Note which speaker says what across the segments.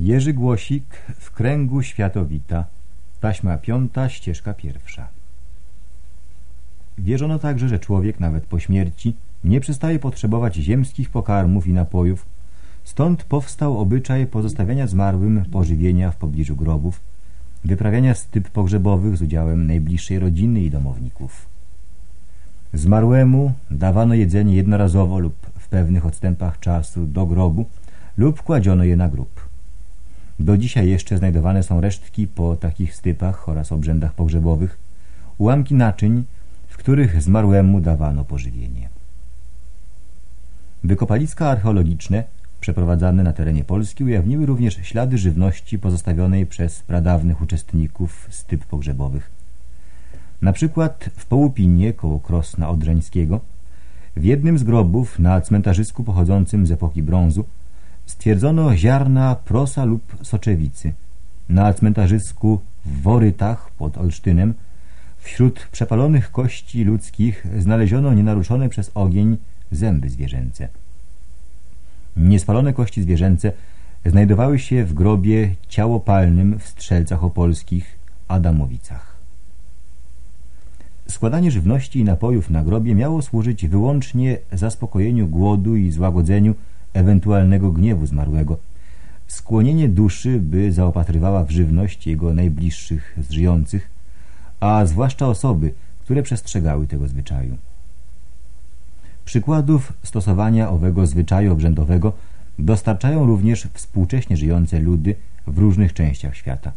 Speaker 1: Jerzy Głosik w kręgu światowita Taśma piąta, ścieżka pierwsza Wierzono także, że człowiek nawet po śmierci nie przestaje potrzebować ziemskich pokarmów i napojów, stąd powstał obyczaj pozostawiania zmarłym pożywienia w pobliżu grobów, wyprawiania styp pogrzebowych z udziałem najbliższej rodziny i domowników. Zmarłemu dawano jedzenie jednorazowo lub w pewnych odstępach czasu do grobu lub kładziono je na grób. Do dzisiaj jeszcze znajdowane są resztki po takich stypach oraz obrzędach pogrzebowych, ułamki naczyń, w których zmarłemu dawano pożywienie. Wykopaliska archeologiczne przeprowadzane na terenie Polski ujawniły również ślady żywności pozostawionej przez pradawnych uczestników styp pogrzebowych. Na przykład w Połupinie koło Krosna Odrzeńskiego w jednym z grobów na cmentarzysku pochodzącym z epoki brązu stwierdzono ziarna prosa lub soczewicy. Na cmentarzysku w Worytach pod Olsztynem wśród przepalonych kości ludzkich znaleziono nienaruszone przez ogień zęby zwierzęce. Niespalone kości zwierzęce znajdowały się w grobie ciałopalnym w Strzelcach Opolskich, Adamowicach. Składanie żywności i napojów na grobie miało służyć wyłącznie zaspokojeniu głodu i złagodzeniu ewentualnego gniewu zmarłego, skłonienie duszy, by zaopatrywała w żywność jego najbliższych z żyjących, a zwłaszcza osoby, które przestrzegały tego zwyczaju. Przykładów stosowania owego zwyczaju obrzędowego dostarczają również współcześnie żyjące ludy w różnych częściach świata.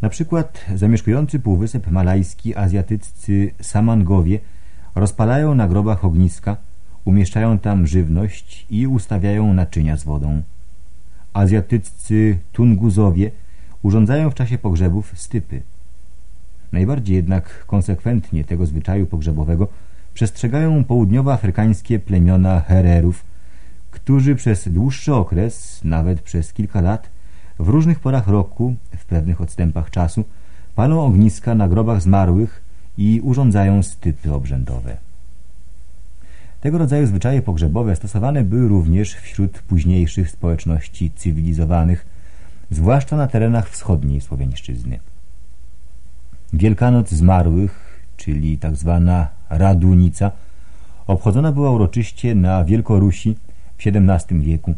Speaker 1: Na przykład zamieszkujący Półwysep Malajski azjatyccy Samangowie rozpalają na grobach ogniska, umieszczają tam żywność i ustawiają naczynia z wodą. Azjatyccy Tunguzowie urządzają w czasie pogrzebów stypy. Najbardziej jednak konsekwentnie tego zwyczaju pogrzebowego przestrzegają południowoafrykańskie plemiona Hererów, którzy przez dłuższy okres, nawet przez kilka lat, w różnych porach roku, w pewnych odstępach czasu, palą ogniska na grobach zmarłych i urządzają stypy obrzędowe. Tego rodzaju zwyczaje pogrzebowe stosowane były również wśród późniejszych społeczności cywilizowanych, zwłaszcza na terenach wschodniej Słowiańszczyzny. Wielkanoc zmarłych, czyli tak zwana Radunica, obchodzona była uroczyście na Wielkorusi w XVII wieku.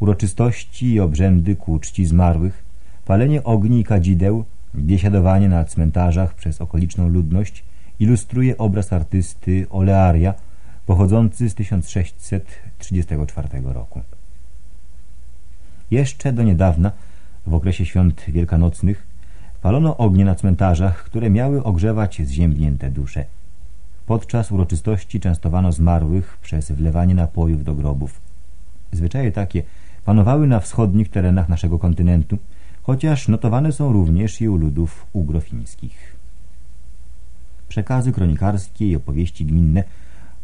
Speaker 1: Uroczystości i obrzędy ku czci zmarłych, palenie ogni i kadzideł, biesiadowanie na cmentarzach przez okoliczną ludność ilustruje obraz artysty Olearia pochodzący z 1634 roku. Jeszcze do niedawna, w okresie świąt wielkanocnych, palono ognie na cmentarzach, które miały ogrzewać zziębnięte dusze. Podczas uroczystości częstowano zmarłych przez wlewanie napojów do grobów. Zwyczaje takie panowały na wschodnich terenach naszego kontynentu, chociaż notowane są również i u ludów ugrofińskich. Przekazy kronikarskie i opowieści gminne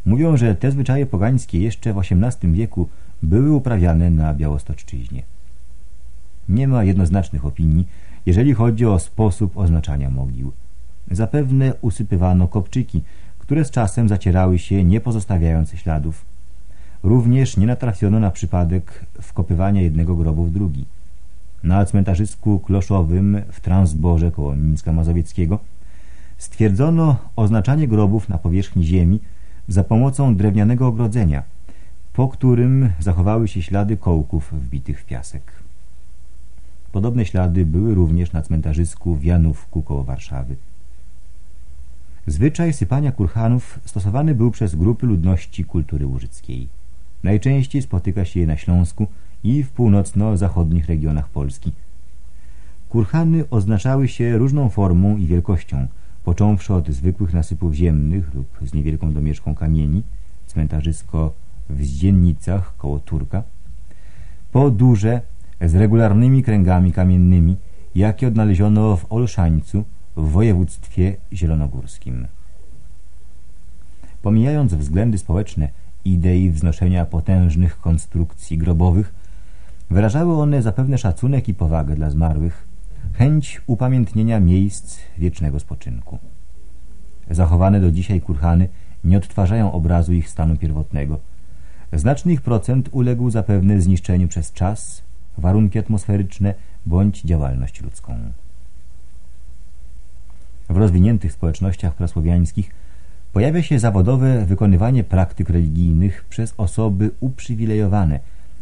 Speaker 1: mówią, że te zwyczaje pogańskie jeszcze w XVIII wieku były uprawiane na Białostoczczyźnie. Nie ma jednoznacznych opinii, jeżeli chodzi o sposób oznaczania mogił. Zapewne usypywano kopczyki, które z czasem zacierały się, nie pozostawiając śladów. Również nie natrafiono na przypadek wkopywania jednego grobu w drugi. Na cmentarzysku kloszowym w Transborze koło Mińska Mazowieckiego stwierdzono oznaczanie grobów na powierzchni ziemi za pomocą drewnianego ogrodzenia, po którym zachowały się ślady kołków wbitych w piasek. Podobne ślady były również na cmentarzysku w Janówku koło Warszawy. Zwyczaj sypania kurhanów stosowany był przez grupy ludności kultury łużyckiej. Najczęściej spotyka się je na Śląsku i w północno-zachodnich regionach Polski. Kurhany oznaczały się różną formą i wielkością, począwszy od zwykłych nasypów ziemnych lub z niewielką domieszką kamieni, cmentarzysko w Zdziennicach koło Turka, po duże z regularnymi kręgami kamiennymi, jakie odnaleziono w Olszańcu w województwie zielonogórskim. Pomijając względy społeczne idei wznoszenia potężnych konstrukcji grobowych, wyrażały one zapewne szacunek i powagę dla zmarłych, chęć upamiętnienia miejsc wiecznego spoczynku. Zachowane do dzisiaj kurhany nie odtwarzają obrazu ich stanu pierwotnego. Znaczny ich procent uległ zapewne zniszczeniu przez czas warunki atmosferyczne bądź działalność ludzką. W rozwiniętych społecznościach prasłowiańskich pojawia się zawodowe wykonywanie praktyk religijnych przez osoby uprzywilejowane,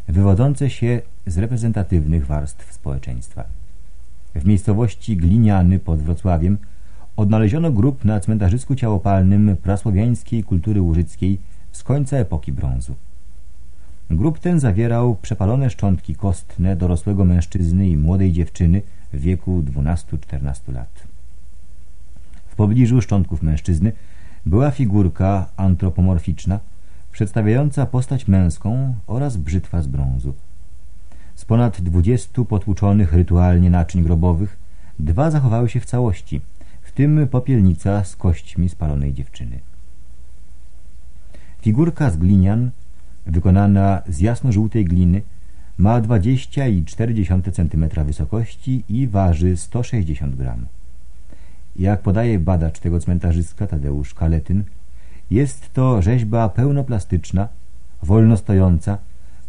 Speaker 1: wywodzące się z reprezentatywnych warstw społeczeństwa. W miejscowości Gliniany pod Wrocławiem odnaleziono grób na cmentarzysku ciałopalnym prasłowiańskiej kultury łużyckiej z końca epoki brązu. Grób ten zawierał przepalone szczątki kostne dorosłego mężczyzny i młodej dziewczyny w wieku 12-14 lat. W pobliżu szczątków mężczyzny była figurka antropomorficzna przedstawiająca postać męską oraz brzytwa z brązu. Z ponad dwudziestu potłuczonych rytualnie naczyń grobowych dwa zachowały się w całości, w tym popielnica z kośćmi spalonej dziewczyny. Figurka z glinian, wykonana z jasno-żółtej gliny, ma 20,4 cm wysokości i waży 160 gram. Jak podaje badacz tego cmentarzyska Tadeusz Kaletyn, jest to rzeźba pełnoplastyczna, wolno stojąca,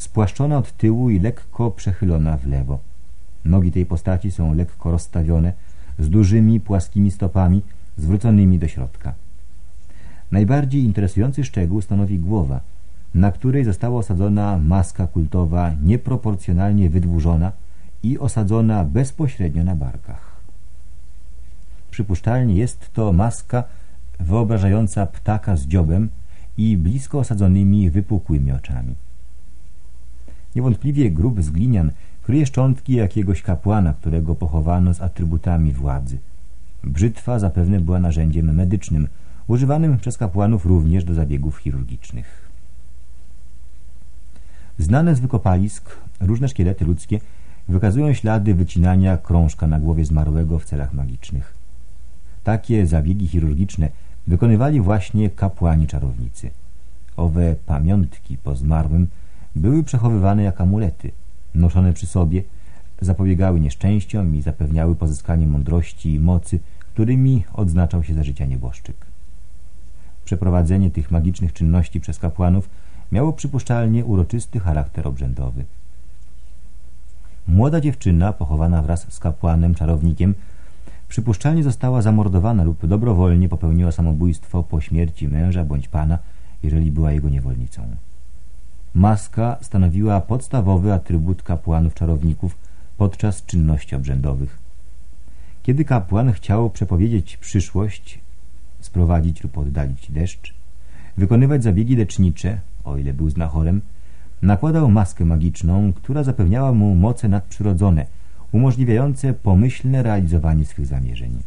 Speaker 1: spłaszczona od tyłu i lekko przechylona w lewo. Nogi tej postaci są lekko rozstawione, z dużymi, płaskimi stopami, zwróconymi do środka. Najbardziej interesujący szczegół stanowi głowa, na której została osadzona maska kultowa nieproporcjonalnie wydłużona i osadzona bezpośrednio na barkach. Przypuszczalnie jest to maska wyobrażająca ptaka z dziobem i blisko osadzonymi wypukłymi oczami. Niewątpliwie grób z glinian kryje szczątki jakiegoś kapłana, którego pochowano z atrybutami władzy. Brzytwa zapewne była narzędziem medycznym, używanym przez kapłanów również do zabiegów chirurgicznych. Znane z wykopalisk różne szkielety ludzkie wykazują ślady wycinania krążka na głowie zmarłego w celach magicznych. Takie zabiegi chirurgiczne wykonywali właśnie kapłani czarownicy. Owe pamiątki po zmarłym były przechowywane jak amulety, noszone przy sobie, zapobiegały nieszczęściom i zapewniały pozyskanie mądrości i mocy, którymi odznaczał się za życia nieboszczyk. Przeprowadzenie tych magicznych czynności przez kapłanów miało przypuszczalnie uroczysty charakter obrzędowy. Młoda dziewczyna, pochowana wraz z kapłanem, czarownikiem, Przypuszczalnie została zamordowana lub dobrowolnie popełniła samobójstwo po śmierci męża bądź pana, jeżeli była jego niewolnicą. Maska stanowiła podstawowy atrybut kapłanów czarowników podczas czynności obrzędowych. Kiedy kapłan chciał przepowiedzieć przyszłość, sprowadzić lub oddalić deszcz, wykonywać zabiegi lecznicze, o ile był znachorem, nakładał maskę magiczną, która zapewniała mu moce nadprzyrodzone – umożliwiające pomyślne realizowanie swych zamierzeń.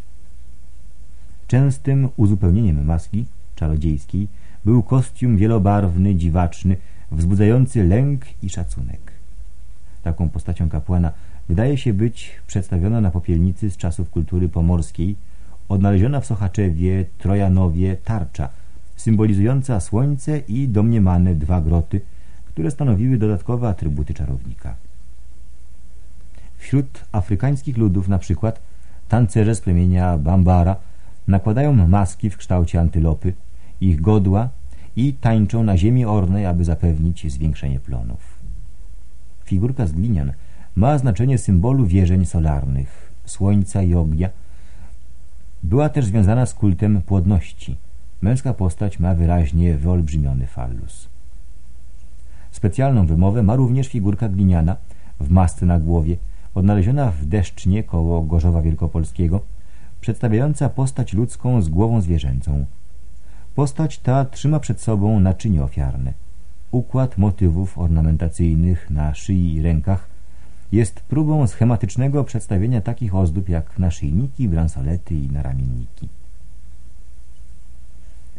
Speaker 1: Częstym uzupełnieniem maski czarodziejskiej był kostium wielobarwny, dziwaczny, wzbudzający lęk i szacunek. Taką postacią kapłana wydaje się być przedstawiona na popielnicy z czasów kultury pomorskiej, odnaleziona w Sochaczewie, Trojanowie, tarcza, symbolizująca słońce i domniemane dwa groty, które stanowiły dodatkowe atrybuty czarownika. Wśród afrykańskich ludów na przykład tancerze z plemienia Bambara nakładają maski w kształcie antylopy, ich godła i tańczą na ziemi ornej, aby zapewnić zwiększenie plonów. Figurka z glinian ma znaczenie symbolu wierzeń solarnych, słońca i ognia. Była też związana z kultem płodności. Męska postać ma wyraźnie wyolbrzymiony fallus. Specjalną wymowę ma również figurka gliniana w masce na głowie, odnaleziona w Deszcznie koło Gorzowa Wielkopolskiego, przedstawiająca postać ludzką z głową zwierzęcą. Postać ta trzyma przed sobą naczynie ofiarne. Układ motywów ornamentacyjnych na szyi i rękach jest próbą schematycznego przedstawienia takich ozdób jak naszyjniki, bransolety i naramienniki.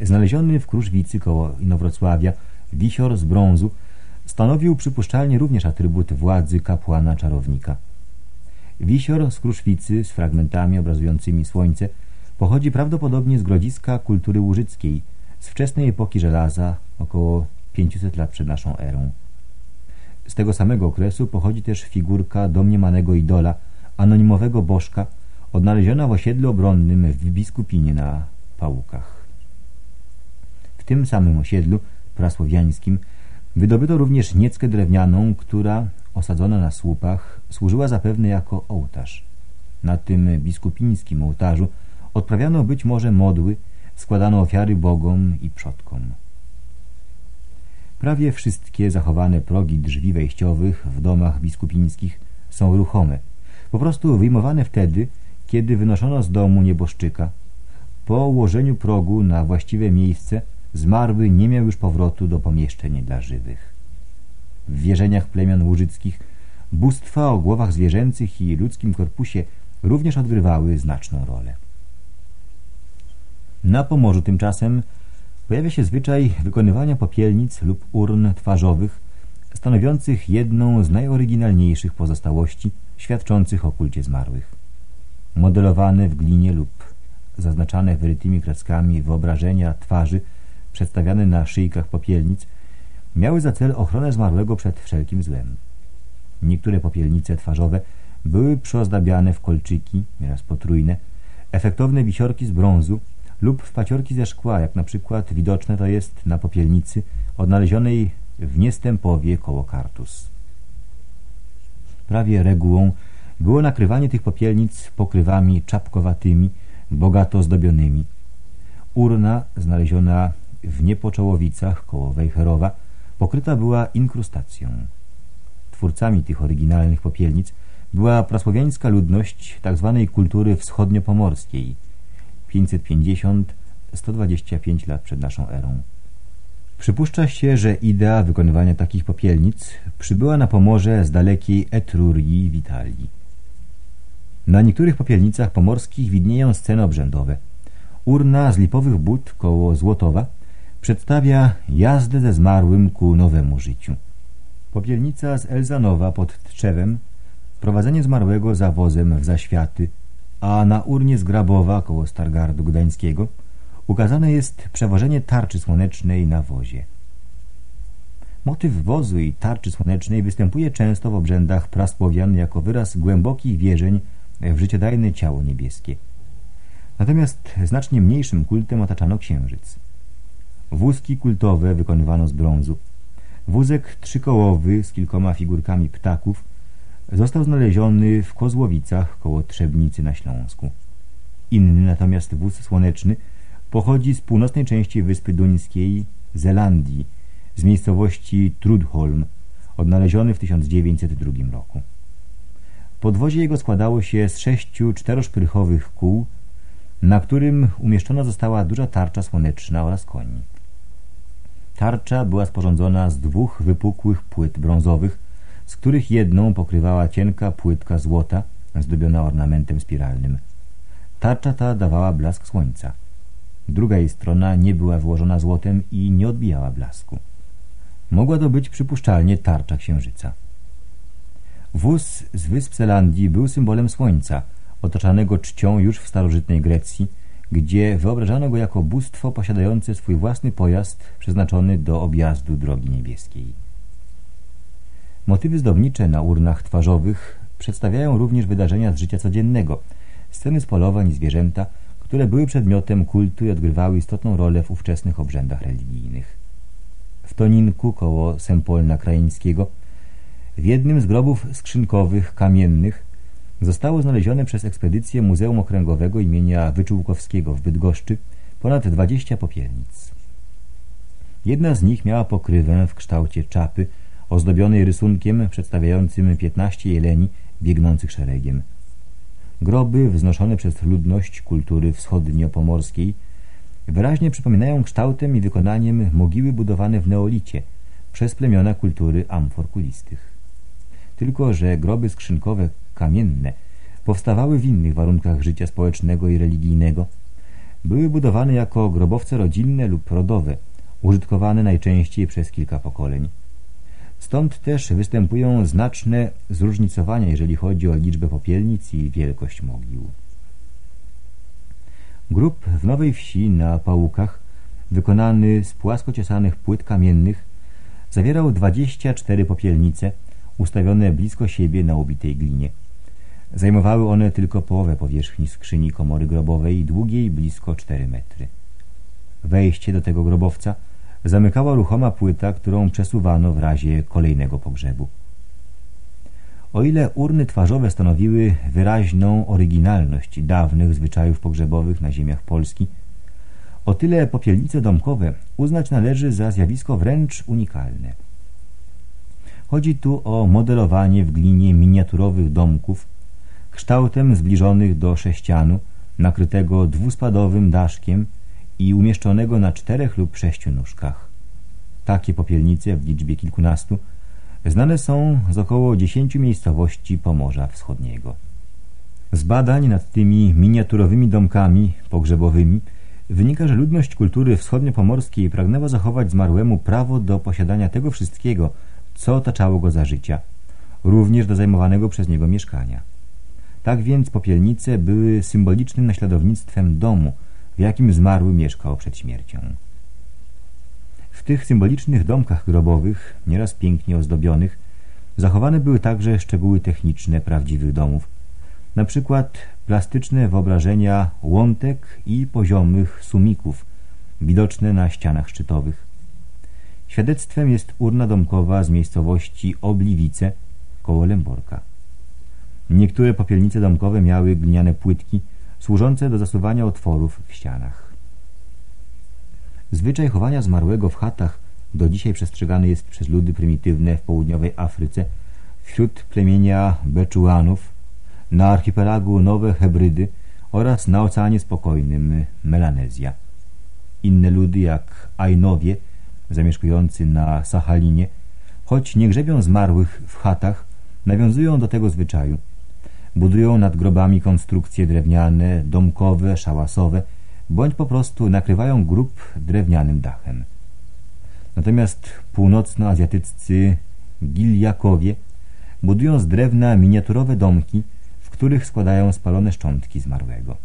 Speaker 1: Znaleziony w Kruszwicy koło Inowrocławia wisior z brązu stanowił przypuszczalnie również atrybut władzy kapłana czarownika – Wisior z Kruszwicy z fragmentami obrazującymi słońce pochodzi prawdopodobnie z grodziska kultury łużyckiej z wczesnej epoki żelaza, około 500 lat przed naszą erą. Z tego samego okresu pochodzi też figurka domniemanego idola, anonimowego bożka, odnaleziona w osiedlu obronnym w Biskupinie na Pałukach. W tym samym osiedlu prasłowiańskim wydobyto również nieckę drewnianą, która osadzona na słupach, służyła zapewne jako ołtarz. Na tym biskupińskim ołtarzu odprawiano być może modły, składano ofiary bogom i przodkom. Prawie wszystkie zachowane progi drzwi wejściowych w domach biskupińskich są ruchome, po prostu wyjmowane wtedy, kiedy wynoszono z domu nieboszczyka. Po ułożeniu progu na właściwe miejsce zmarły nie miał już powrotu do pomieszczeń dla żywych. W wierzeniach plemion łużyckich bóstwa o głowach zwierzęcych i ludzkim korpusie również odgrywały znaczną rolę. Na Pomorzu tymczasem pojawia się zwyczaj wykonywania popielnic lub urn twarzowych stanowiących jedną z najoryginalniejszych pozostałości świadczących o kulcie zmarłych. Modelowane w glinie lub zaznaczane wyrytymi kreckami wyobrażenia twarzy przedstawiane na szyjkach popielnic miały za cel ochronę zmarłego przed wszelkim złem. Niektóre popielnice twarzowe były przyozdabiane w kolczyki, nieraz potrójne, efektowne wisiorki z brązu lub w paciorki ze szkła, jak na przykład widoczne to jest na popielnicy odnalezionej w Niestępowie koło Kartus. Prawie regułą było nakrywanie tych popielnic pokrywami czapkowatymi, bogato zdobionymi. Urna znaleziona w Niepoczołowicach koło Wejherowa pokryta była inkrustacją. Twórcami tych oryginalnych popielnic była prasłowiańska ludność tzw. Tak kultury wschodniopomorskiej 550-125 lat przed naszą erą. Przypuszcza się, że idea wykonywania takich popielnic przybyła na Pomorze z dalekiej Etrurii w Italii. Na niektórych popielnicach pomorskich widnieją sceny obrzędowe. Urna z lipowych but koło Złotowa przedstawia jazdę ze zmarłym ku nowemu życiu. Popielnica z Elzanowa pod Trzewem prowadzenie zmarłego za wozem w zaświaty, a na urnie z Grabowa koło Stargardu Gdańskiego ukazane jest przewożenie tarczy słonecznej na wozie. Motyw wozu i tarczy słonecznej występuje często w obrzędach prasłowian jako wyraz głębokich wierzeń w życiodajne ciało niebieskie. Natomiast znacznie mniejszym kultem otaczano księżyc. Wózki kultowe wykonywano z brązu. Wózek trzykołowy z kilkoma figurkami ptaków został znaleziony w Kozłowicach koło Trzebnicy na Śląsku. Inny natomiast wóz słoneczny pochodzi z północnej części Wyspy Duńskiej, Zelandii, z miejscowości Trudholm, odnaleziony w 1902 roku. Podwozie jego składało się z sześciu czteroszprychowych kół, na którym umieszczona została duża tarcza słoneczna oraz koni. Tarcza była sporządzona z dwóch wypukłych płyt brązowych, z których jedną pokrywała cienka płytka złota zdobiona ornamentem spiralnym. Tarcza ta dawała blask słońca. Druga jej strona nie była włożona złotem i nie odbijała blasku. Mogła to być przypuszczalnie tarcza księżyca. Wóz z wysp Zelandii był symbolem słońca, otaczanego czcią już w starożytnej Grecji, gdzie wyobrażano go jako bóstwo posiadające swój własny pojazd przeznaczony do objazdu drogi niebieskiej. Motywy zdobnicze na urnach twarzowych przedstawiają również wydarzenia z życia codziennego, sceny z polowań i zwierzęta, które były przedmiotem kultu i odgrywały istotną rolę w ówczesnych obrzędach religijnych. W Toninku koło Sempolna Krajeńskiego w jednym z grobów skrzynkowych kamiennych zostało znalezione przez ekspedycję Muzeum Okręgowego imienia Wyczółkowskiego w Bydgoszczy ponad 20 popielnic. Jedna z nich miała pokrywę w kształcie czapy ozdobionej rysunkiem przedstawiającym 15 jeleni biegnących szeregiem. Groby wznoszone przez ludność kultury wschodnio-pomorskiej wyraźnie przypominają kształtem i wykonaniem mogiły budowane w neolicie przez plemiona kultury amforkulistych. Tylko, że groby skrzynkowe kamienne powstawały w innych warunkach życia społecznego i religijnego. Były budowane jako grobowce rodzinne lub rodowe, użytkowane najczęściej przez kilka pokoleń. Stąd też występują znaczne zróżnicowania, jeżeli chodzi o liczbę popielnic i wielkość mogił. Grób w Nowej Wsi na Pałukach, wykonany z płasko ciosanych płyt kamiennych, zawierał 24 popielnice, ustawione blisko siebie na ubitej glinie. Zajmowały one tylko połowę powierzchni skrzyni komory grobowej, długiej blisko 4 metry. Wejście do tego grobowca – zamykała ruchoma płyta, którą przesuwano w razie kolejnego pogrzebu. O ile urny twarzowe stanowiły wyraźną oryginalność dawnych zwyczajów pogrzebowych na ziemiach Polski, o tyle popielnice domkowe uznać należy za zjawisko wręcz unikalne. Chodzi tu o modelowanie w glinie miniaturowych domków kształtem zbliżonych do sześcianu, nakrytego dwuspadowym daszkiem i umieszczonego na czterech lub sześciu nóżkach. Takie popielnice w liczbie kilkunastu znane są z około dziesięciu miejscowości Pomorza Wschodniego. Z badań nad tymi miniaturowymi domkami pogrzebowymi wynika, że ludność kultury wschodnio-pomorskiej pragnęła zachować zmarłemu prawo do posiadania tego wszystkiego, co otaczało go za życia, również do zajmowanego przez niego mieszkania. Tak więc popielnice były symbolicznym naśladownictwem domu, w jakim zmarły mieszkał przed śmiercią. W tych symbolicznych domkach grobowych, nieraz pięknie ozdobionych, zachowane były także szczegóły techniczne prawdziwych domów, na przykład plastyczne wyobrażenia łątek i poziomych sumików, widoczne na ścianach szczytowych. Świadectwem jest urna domkowa z miejscowości Obliwice koło Lęborka. Niektóre popielnice domkowe miały gliniane płytki służące do zasuwania otworów w ścianach. Zwyczaj chowania zmarłego w chatach do dzisiaj przestrzegany jest przez ludy prymitywne w południowej Afryce wśród plemienia Beczuanów, na archipelagu Nowe Hebrydy oraz na Oceanie Spokojnym Melanezja. Inne ludy jak Ainowie, zamieszkujący na Sachalinie, choć nie grzebią zmarłych w chatach, nawiązują do tego zwyczaju. Budują nad grobami konstrukcje drewniane, domkowe, szałasowe, bądź po prostu nakrywają grób drewnianym dachem. Natomiast północnoazjatyccy Giljakowie budują z drewna miniaturowe domki, w których składają spalone szczątki zmarłego.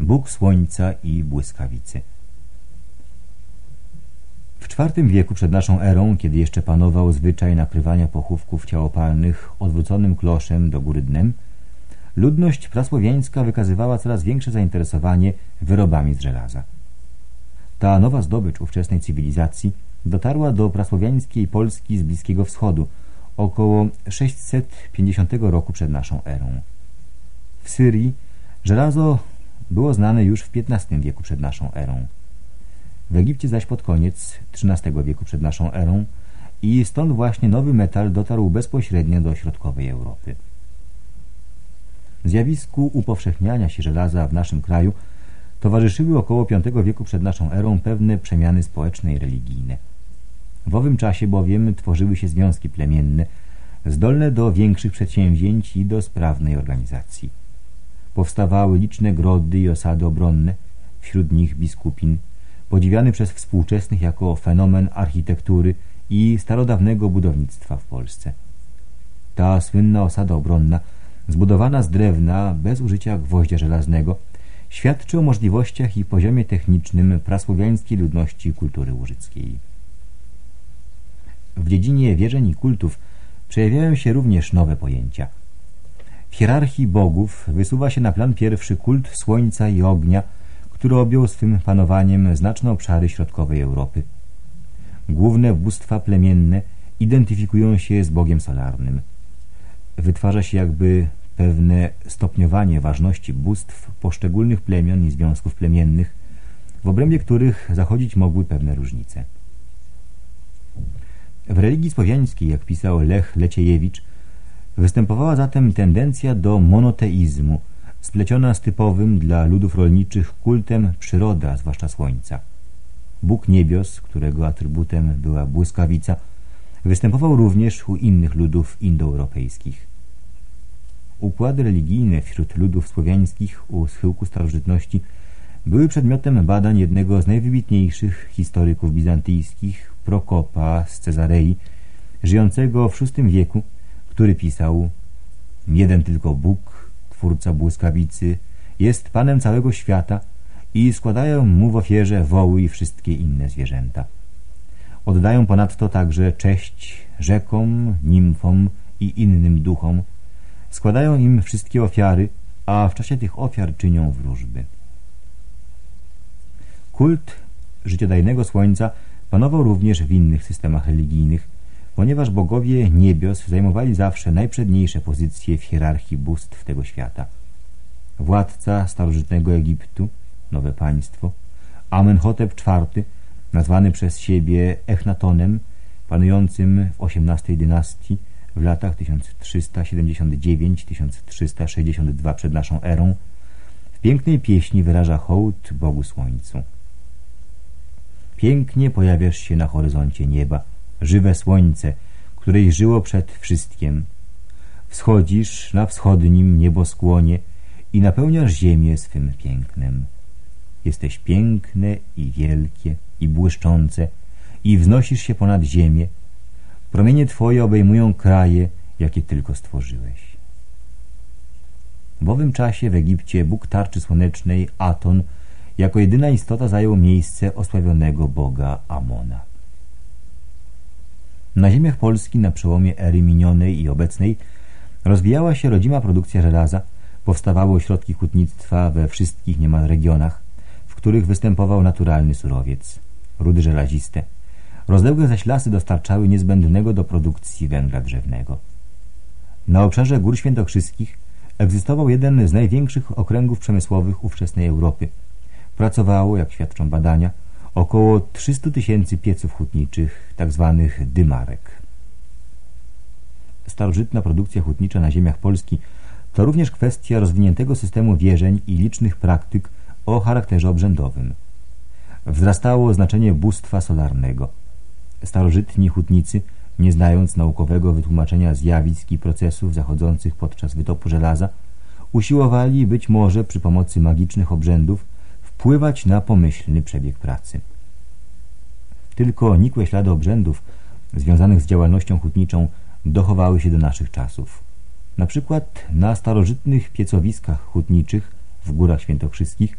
Speaker 1: Bóg Słońca i Błyskawicy W IV wieku przed naszą erą, kiedy jeszcze panował zwyczaj nakrywania pochówków ciałopalnych odwróconym kloszem do góry dnem, ludność prasłowiańska wykazywała coraz większe zainteresowanie wyrobami z żelaza. Ta nowa zdobycz ówczesnej cywilizacji dotarła do prasłowiańskiej Polski z Bliskiego Wschodu około 650 roku przed naszą erą. W Syrii żelazo było znane już w XV wieku przed naszą erą. W Egipcie zaś pod koniec XIII wieku przed naszą erą i stąd właśnie nowy metal dotarł bezpośrednio do środkowej Europy. Zjawisku upowszechniania się żelaza w naszym kraju towarzyszyły około V wieku przed naszą erą pewne przemiany społeczne i religijne. W owym czasie bowiem tworzyły się związki plemienne, zdolne do większych przedsięwzięć i do sprawnej organizacji. Powstawały liczne grody i osady obronne, wśród nich biskupin, podziwiany przez współczesnych jako fenomen architektury i starodawnego budownictwa w Polsce. Ta słynna osada obronna zbudowana z drewna bez użycia gwoździa żelaznego, świadczy o możliwościach i poziomie technicznym prasłowiańskiej ludności kultury łużyckiej. W dziedzinie wierzeń i kultów przejawiają się również nowe pojęcia. W hierarchii bogów wysuwa się na plan pierwszy kult słońca i ognia, który objął swym panowaniem znaczne obszary środkowej Europy. Główne bóstwa plemienne identyfikują się z Bogiem Solarnym – wytwarza się jakby pewne stopniowanie ważności bóstw poszczególnych plemion i związków plemiennych, w obrębie których zachodzić mogły pewne różnice. W religii słowiańskiej, jak pisał Lech Leciejewicz, występowała zatem tendencja do monoteizmu, spleciona z typowym dla ludów rolniczych kultem przyroda, zwłaszcza słońca. Bóg niebios, którego atrybutem była błyskawica, Występował również u innych ludów indoeuropejskich. Układy religijne wśród ludów słowiańskich u schyłku starożytności były przedmiotem badań jednego z najwybitniejszych historyków bizantyjskich, Prokopa z Cezarei, żyjącego w VI wieku, który pisał Jeden tylko Bóg, Twórca błyskawicy, jest Panem całego świata i składają Mu w ofierze woły i wszystkie inne zwierzęta. Oddają ponadto także cześć rzekom, nimfom i innym duchom. Składają im wszystkie ofiary, a w czasie tych ofiar czynią wróżby. Kult życiodajnego słońca panował również w innych systemach religijnych, ponieważ bogowie niebios zajmowali zawsze najprzedniejsze pozycje w hierarchii bóstw tego świata. Władca starożytnego Egiptu, nowe państwo, Amenhotep IV, nazwany przez siebie Echnatonem, panującym w XVIII dynastii w latach 1379-1362 przed naszą erą, w pięknej pieśni wyraża hołd Bogu Słońcu. Pięknie pojawiasz się na horyzoncie nieba, żywe słońce, której żyło przed wszystkim. Wschodzisz na wschodnim nieboskłonie i napełniasz ziemię swym pięknem. Jesteś piękne i wielkie i błyszczące i wznosisz się ponad ziemię. Promienie Twoje obejmują kraje, jakie tylko stworzyłeś. W owym czasie w Egipcie Bóg tarczy słonecznej, Aton, jako jedyna istota zajął miejsce osławionego Boga Amona. Na ziemiach Polski na przełomie ery minionej i obecnej rozwijała się rodzima produkcja żelaza, powstawały ośrodki hutnictwa we wszystkich niemal regionach, w których występował naturalny surowiec, rudy żelaziste. Rozległe zaś lasy dostarczały niezbędnego do produkcji węgla drzewnego. Na obszarze Gór Świętokrzyskich egzystował jeden z największych okręgów przemysłowych ówczesnej Europy. Pracowało, jak świadczą badania, około 300 tysięcy pieców hutniczych, tzw. Tak dymarek. Starożytna produkcja hutnicza na ziemiach Polski to również kwestia rozwiniętego systemu wierzeń i licznych praktyk o charakterze obrzędowym. Wzrastało znaczenie bóstwa solarnego. Starożytni hutnicy, nie znając naukowego wytłumaczenia zjawisk i procesów zachodzących podczas wytopu żelaza, usiłowali być może przy pomocy magicznych obrzędów wpływać na pomyślny przebieg pracy. Tylko nikłe ślady obrzędów związanych z działalnością hutniczą dochowały się do naszych czasów. Na przykład na starożytnych piecowiskach hutniczych w Górach Świętokrzyskich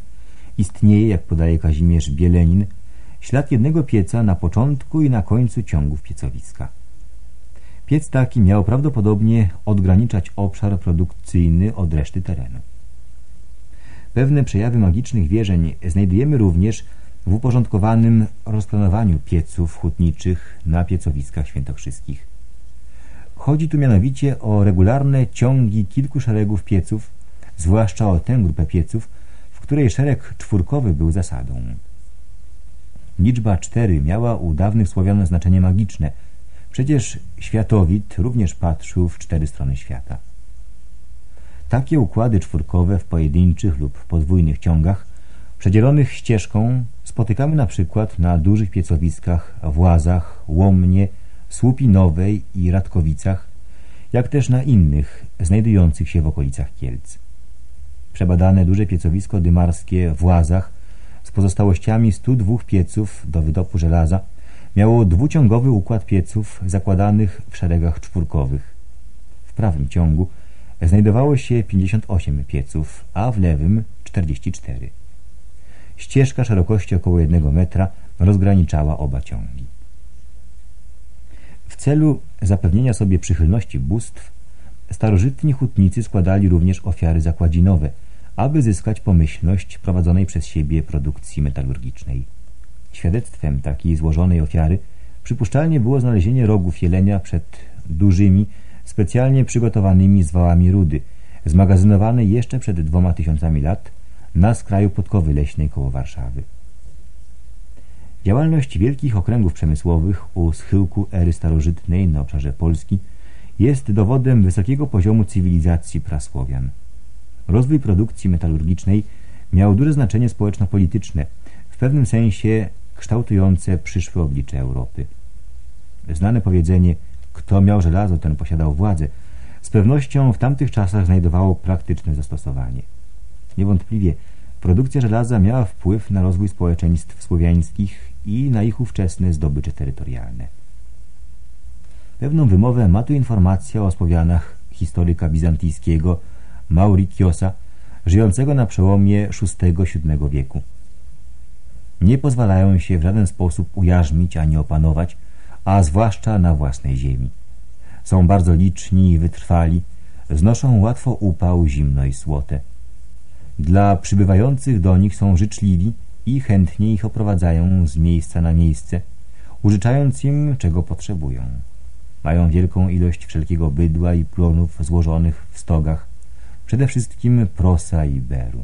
Speaker 1: istnieje, jak podaje Kazimierz Bielenin, ślad jednego pieca na początku i na końcu ciągów piecowiska. Piec taki miał prawdopodobnie odgraniczać obszar produkcyjny od reszty terenu. Pewne przejawy magicznych wierzeń znajdujemy również w uporządkowanym rozplanowaniu pieców hutniczych na piecowiskach świętokrzyskich. Chodzi tu mianowicie o regularne ciągi kilku szeregów pieców, zwłaszcza o tę grupę pieców, w której szereg czwórkowy był zasadą. Liczba cztery miała u dawnych Słowian znaczenie magiczne. Przecież światowid również patrzył w cztery strony świata. Takie układy czwórkowe w pojedynczych lub podwójnych ciągach, przedzielonych ścieżką, spotykamy na przykład na dużych piecowiskach w Łazach, Łomnie, Słupinowej i Radkowicach, jak też na innych, znajdujących się w okolicach Kielc. Przebadane duże piecowisko dymarskie w Łazach z pozostałościami 102 pieców do wydopu żelaza miało dwuciągowy układ pieców zakładanych w szeregach czwórkowych. W prawym ciągu znajdowało się 58 pieców, a w lewym 44. Ścieżka szerokości około 1 metra rozgraniczała oba ciągi. W celu zapewnienia sobie przychylności bóstw starożytni hutnicy składali również ofiary zakładzinowe, aby zyskać pomyślność prowadzonej przez siebie produkcji metalurgicznej. Świadectwem takiej złożonej ofiary przypuszczalnie było znalezienie rogów jelenia przed dużymi, specjalnie przygotowanymi zwałami rudy, zmagazynowane jeszcze przed dwoma tysiącami lat na skraju podkowy leśnej koło Warszawy. Działalność wielkich okręgów przemysłowych u schyłku ery starożytnej na obszarze Polski jest dowodem wysokiego poziomu cywilizacji prasłowian. Rozwój produkcji metalurgicznej miał duże znaczenie społeczno-polityczne, w pewnym sensie kształtujące przyszłe oblicze Europy. Znane powiedzenie kto miał żelazo, ten posiadał władzę, z pewnością w tamtych czasach znajdowało praktyczne zastosowanie. Niewątpliwie produkcja żelaza miała wpływ na rozwój społeczeństw słowiańskich i na ich ówczesne zdobycze terytorialne. Pewną wymowę ma tu informacja o Słowianach historyka bizantyjskiego Maurikiosa, żyjącego na przełomie VI-VII wieku. Nie pozwalają się w żaden sposób ujarzmić ani opanować, a zwłaszcza na własnej ziemi. Są bardzo liczni i wytrwali, znoszą łatwo upał, zimno i słote. Dla przybywających do nich są życzliwi i chętnie ich oprowadzają z miejsca na miejsce, użyczając im, czego potrzebują. Mają wielką ilość wszelkiego bydła i plonów złożonych w stogach, przede wszystkim prosa i beru.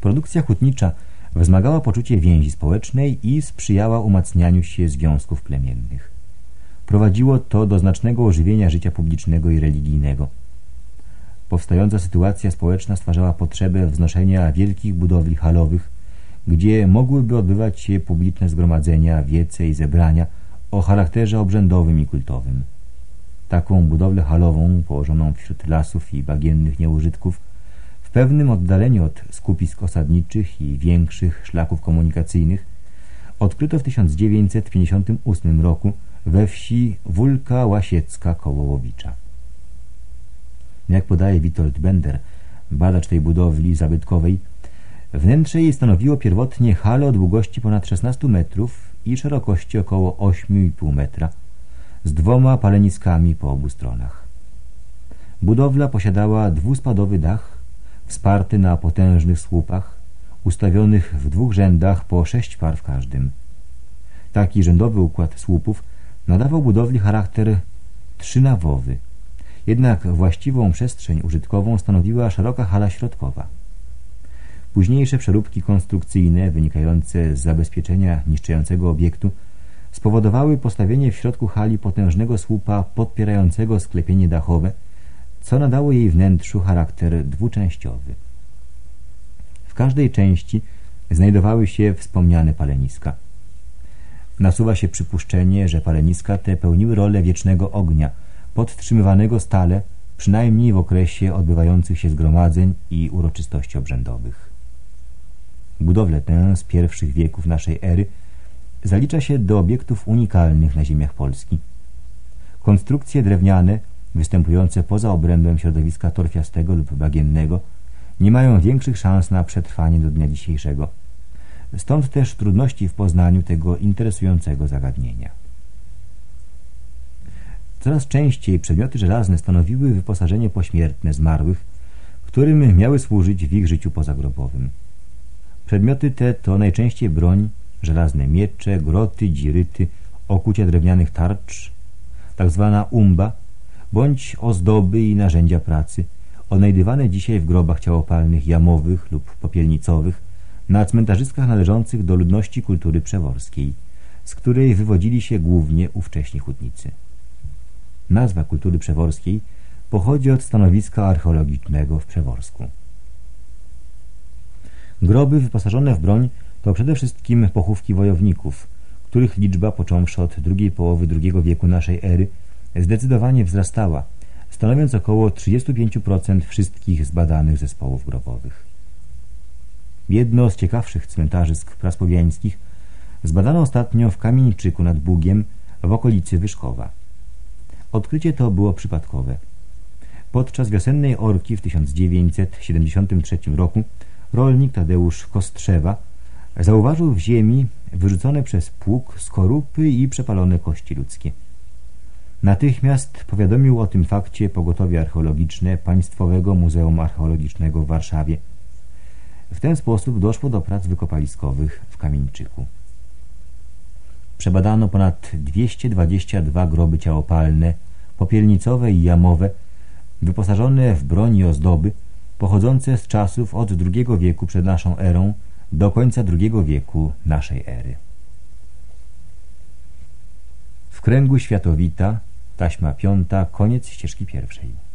Speaker 1: Produkcja hutnicza wzmagała poczucie więzi społecznej i sprzyjała umacnianiu się związków plemiennych. Prowadziło to do znacznego ożywienia życia publicznego i religijnego. Powstająca sytuacja społeczna stwarzała potrzebę wznoszenia wielkich budowli halowych, gdzie mogłyby odbywać się publiczne zgromadzenia, wiece i zebrania o charakterze obrzędowym i kultowym. Taką budowlę halową, położoną wśród lasów i bagiennych nieużytków, pewnym oddaleniu od skupisk osadniczych i większych szlaków komunikacyjnych, odkryto w 1958 roku we wsi Wólka Łasiecka koło Łowicza. Jak podaje Witold Bender, badacz tej budowli zabytkowej, wnętrze jej stanowiło pierwotnie halo o długości ponad 16 metrów i szerokości około 8,5 metra, z dwoma paleniskami po obu stronach. Budowla posiadała dwuspadowy dach, wsparty na potężnych słupach, ustawionych w dwóch rzędach po sześć par w każdym. Taki rzędowy układ słupów nadawał budowli charakter trzynawowy, jednak właściwą przestrzeń użytkową stanowiła szeroka hala środkowa. Późniejsze przeróbki konstrukcyjne wynikające z zabezpieczenia niszczącego obiektu spowodowały postawienie w środku hali potężnego słupa podpierającego sklepienie dachowe, co nadało jej wnętrzu charakter dwuczęściowy. W każdej części znajdowały się wspomniane paleniska. Nasuwa się przypuszczenie, że paleniska te pełniły rolę wiecznego ognia, podtrzymywanego stale, przynajmniej w okresie odbywających się zgromadzeń i uroczystości obrzędowych. Budowlę tę z pierwszych wieków naszej ery zalicza się do obiektów unikalnych na ziemiach Polski. Konstrukcje drewniane, występujące poza obrębem środowiska torfiastego lub bagiennego, nie mają większych szans na przetrwanie do dnia dzisiejszego. Stąd też trudności w poznaniu tego interesującego zagadnienia. Coraz częściej przedmioty żelazne stanowiły wyposażenie pośmiertne zmarłych, którym miały służyć w ich życiu pozagrobowym. Przedmioty te to najczęściej broń, żelazne miecze, groty, dziryty, okucia drewnianych tarcz, tak zwana umba, bądź ozdoby i narzędzia pracy, odnajdywane dzisiaj w grobach ciałopalnych jamowych lub popielnicowych, na cmentarzyskach należących do ludności kultury przeworskiej, z której wywodzili się głównie ówcześni hutnicy. Nazwa kultury przeworskiej pochodzi od stanowiska archeologicznego w Przeworsku. Groby wyposażone w broń to przede wszystkim pochówki wojowników, których liczba począwszy od drugiej połowy II wieku naszej ery zdecydowanie wzrastała, stanowiąc około 35% wszystkich zbadanych zespołów grobowych. Jedno z ciekawszych cmentarzysk praspowiańskich zbadano ostatnio w Kamieńczyku nad Bugiem w okolicy Wyszkowa. Odkrycie to było przypadkowe. Podczas wiosennej orki w 1973 roku rolnik Tadeusz Kostrzewa zauważył w ziemi wyrzucone przez pług skorupy i przepalone kości ludzkie. Natychmiast powiadomił o tym fakcie pogotowie archeologiczne Państwowego Muzeum Archeologicznego w Warszawie. W ten sposób doszło do prac wykopaliskowych w Kamieńczyku. Przebadano ponad 222 groby ciałopalne, popielnicowe i jamowe, wyposażone w broń i ozdoby, pochodzące z czasów od II wieku przed naszą erą do końca II wieku naszej ery. W kręgu światowita, taśma piąta, koniec ścieżki pierwszej.